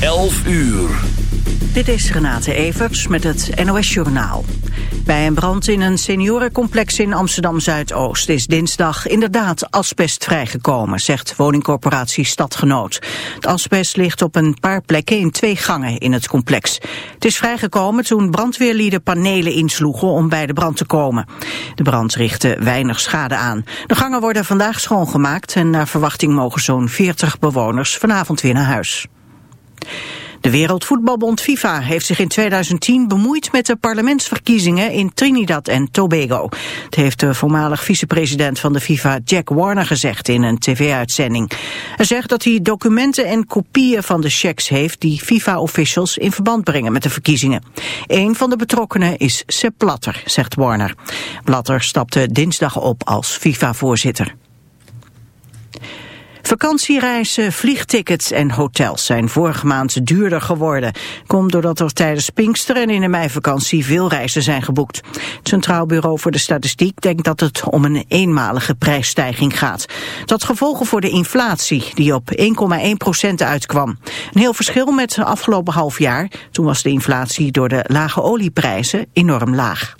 11 uur. Dit is Renate Evers met het NOS Journaal. Bij een brand in een seniorencomplex in Amsterdam-Zuidoost is dinsdag inderdaad asbest vrijgekomen, zegt woningcorporatie Stadgenoot. Het asbest ligt op een paar plekken in twee gangen in het complex. Het is vrijgekomen toen brandweerlieden panelen insloegen om bij de brand te komen. De brand richtte weinig schade aan. De gangen worden vandaag schoongemaakt en naar verwachting mogen zo'n 40 bewoners vanavond weer naar huis. De Wereldvoetbalbond FIFA heeft zich in 2010 bemoeid met de parlementsverkiezingen in Trinidad en Tobago. Het heeft de voormalig vicepresident van de FIFA Jack Warner gezegd in een tv-uitzending. Hij zegt dat hij documenten en kopieën van de checks heeft die FIFA-officials in verband brengen met de verkiezingen. Een van de betrokkenen is Sepp Blatter, zegt Warner. Blatter stapte dinsdag op als FIFA-voorzitter. Vakantiereizen, vliegtickets en hotels zijn vorige maand duurder geworden. Komt doordat er tijdens Pinkster en in de meivakantie veel reizen zijn geboekt. Het Centraal Bureau voor de Statistiek denkt dat het om een eenmalige prijsstijging gaat. Dat gevolgen voor de inflatie, die op 1,1 procent uitkwam. Een heel verschil met het afgelopen half jaar. Toen was de inflatie door de lage olieprijzen enorm laag.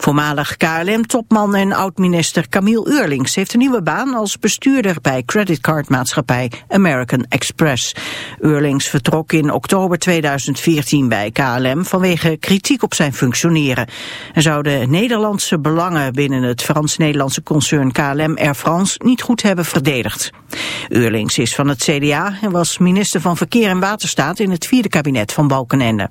Voormalig KLM-topman en oud-minister Camille Eurlings heeft een nieuwe baan als bestuurder bij creditcardmaatschappij American Express. Eurlings vertrok in oktober 2014 bij KLM vanwege kritiek op zijn functioneren. Hij zou de Nederlandse belangen binnen het Frans-Nederlandse concern KLM Air France niet goed hebben verdedigd. Eurlings is van het CDA en was minister van Verkeer en Waterstaat in het vierde kabinet van Balkenende.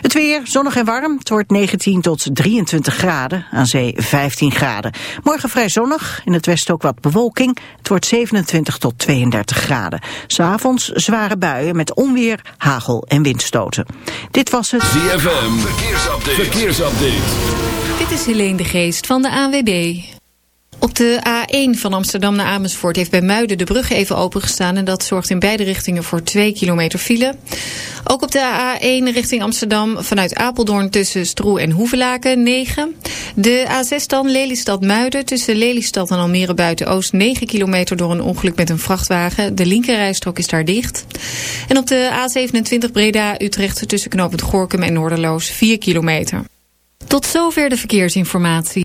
Het weer, zonnig en warm. Het wordt 19 tot 23 graden. Aan zee 15 graden. Morgen vrij zonnig. In het westen ook wat bewolking. Het wordt 27 tot 32 graden. S'avonds zware buien met onweer, hagel en windstoten. Dit was het... ZFM, verkeersupdate. verkeersupdate. Dit is Helene de Geest van de ANWB. Op de A1 van Amsterdam naar Amersfoort heeft bij Muiden de brug even opengestaan... en dat zorgt in beide richtingen voor 2 kilometer file. Ook op de A1 richting Amsterdam vanuit Apeldoorn tussen Stroe en Hoevelaken 9. De A6 dan Lelystad-Muiden tussen Lelystad en Almere Buiten-Oost 9 kilometer door een ongeluk met een vrachtwagen. De linkerrijstrook is daar dicht. En op de A27 Breda-Utrecht tussen knooppunt Gorkum en Noorderloos 4 kilometer. Tot zover de verkeersinformatie.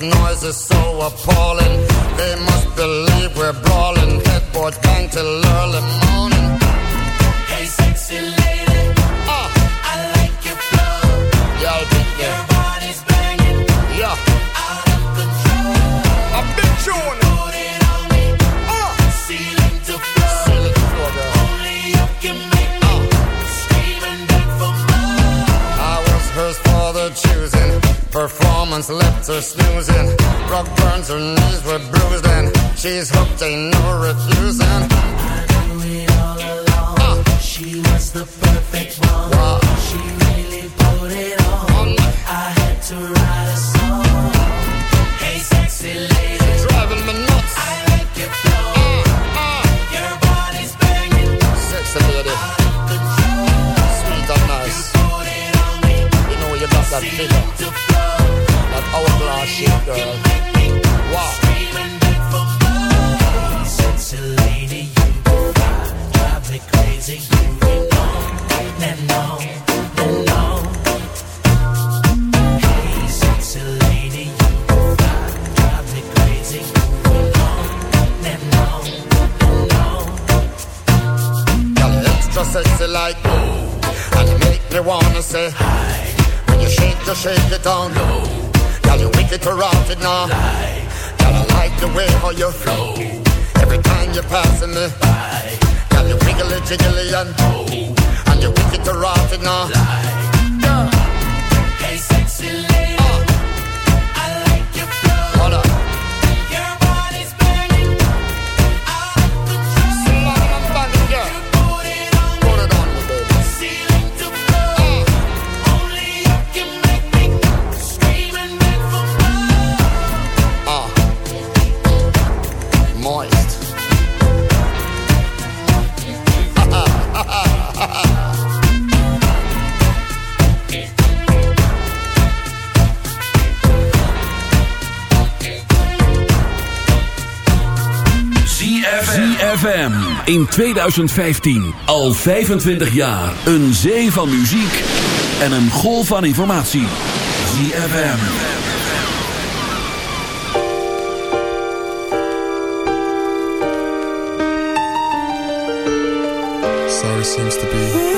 noises so appalling. so sexy like oh. And you make me wanna say hi When you shake, you shake it down low Girl, you wicked to rock it now Lie. Girl, I like the way how you flow Every time you're passing me by Girl, you wiggly, jiggly and oh. And you wicked to rock it now Lie. in 2015. Al 25 jaar. Een zee van muziek en een golf van informatie. ZFM. Sorry seems to be...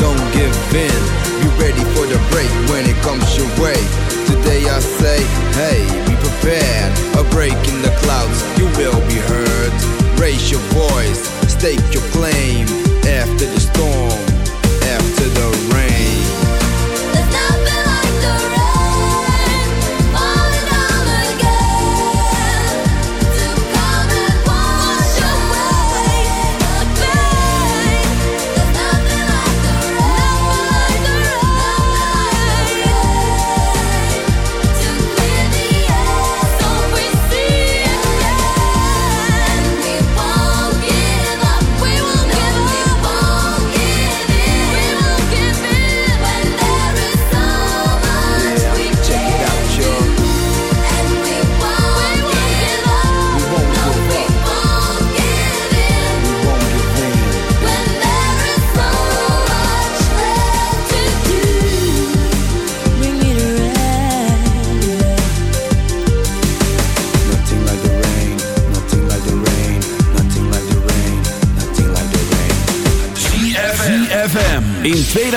don't give in. Be ready for the break when it comes your way. Today I say, hey, be prepared. A break in the clouds, you will be heard. Raise your voice, stake your claim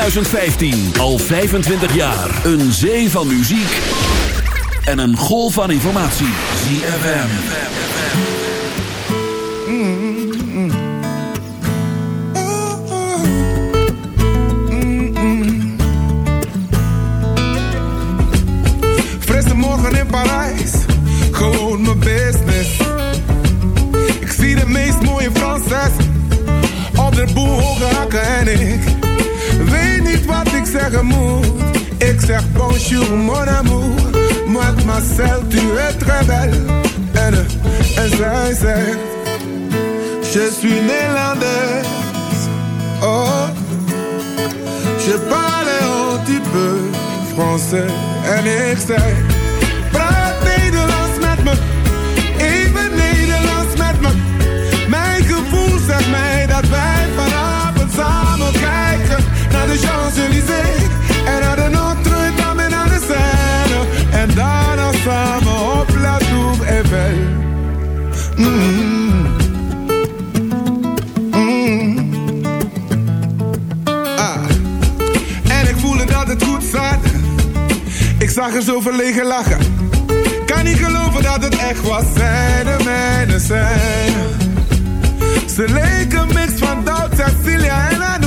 2015. Al 25 jaar. Een zee van muziek. En een golf van informatie. ZFM. Morgen in Parijs. Gewoon mijn business. Ik zie de meest mooie Franses. Op de boel hoge hakken en ik dis-toi d'exermour, exerpant sur mon amour. Moi, ma selle, tu es très belle, haine insincère. Je suis néerlandaise, oh, je parle un petit peu français, un exergue. En naar de Notre-Dame aan de Seine. En daarna samen op La Tour Eiffel. Mm. mm Ah. En ik voelde dat het goed zat. Ik zag er zo verlegen lachen. Kan niet geloven dat het echt was. Zij de mijne zijn. Ze leken mix van Doubt, Cecilia en Anouk.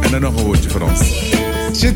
En dan nog een woordje voor ons. Je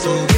so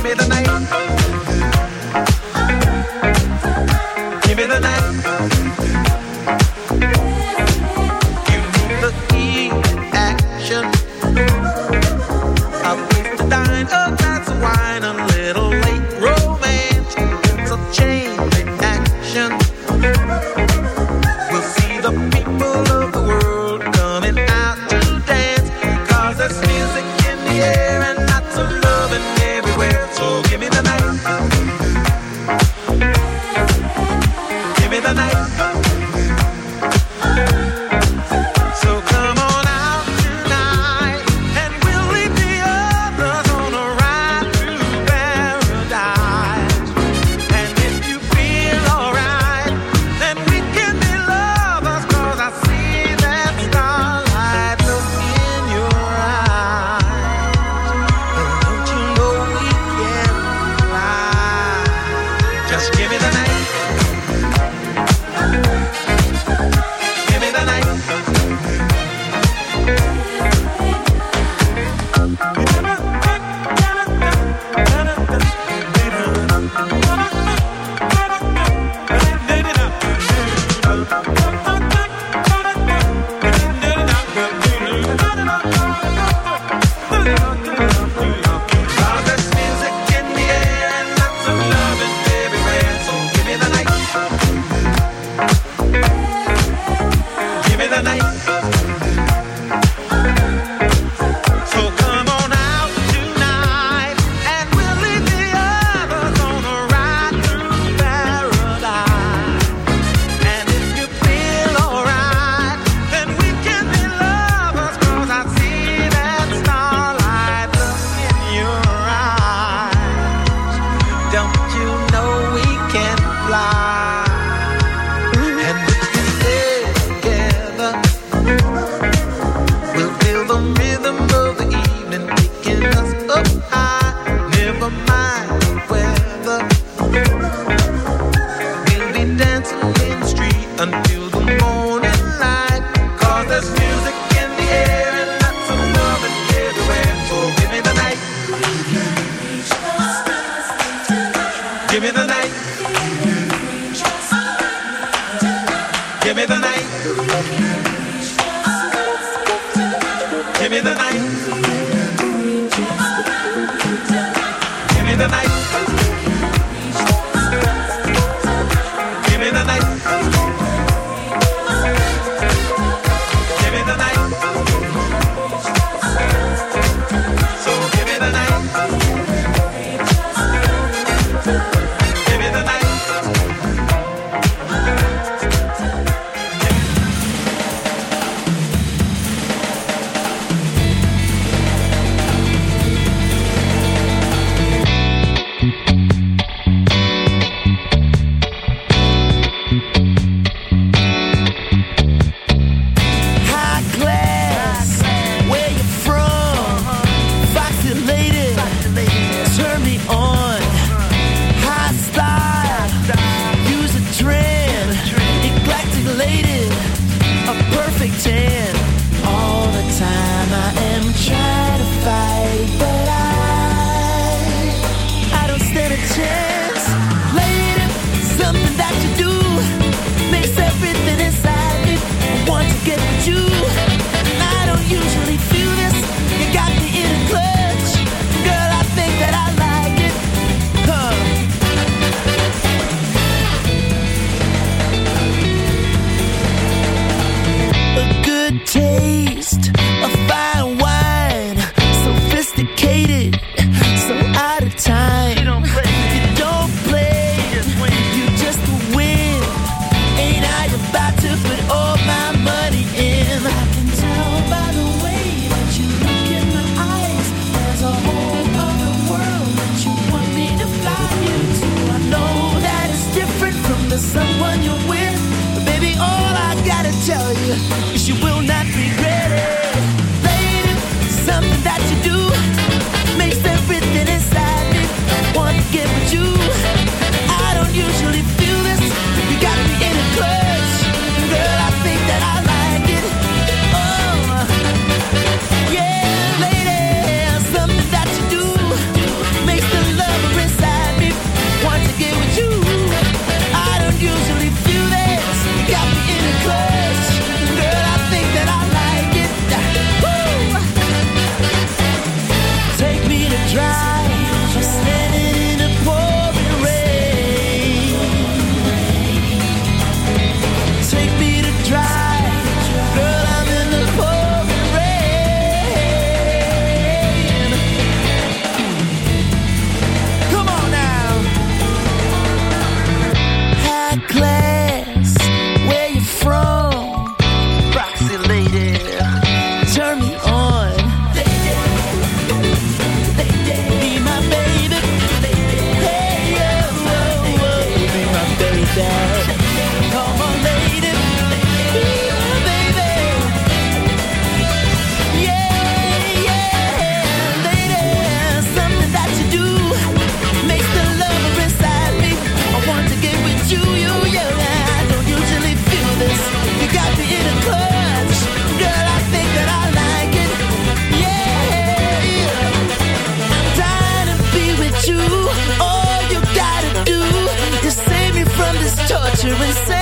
to say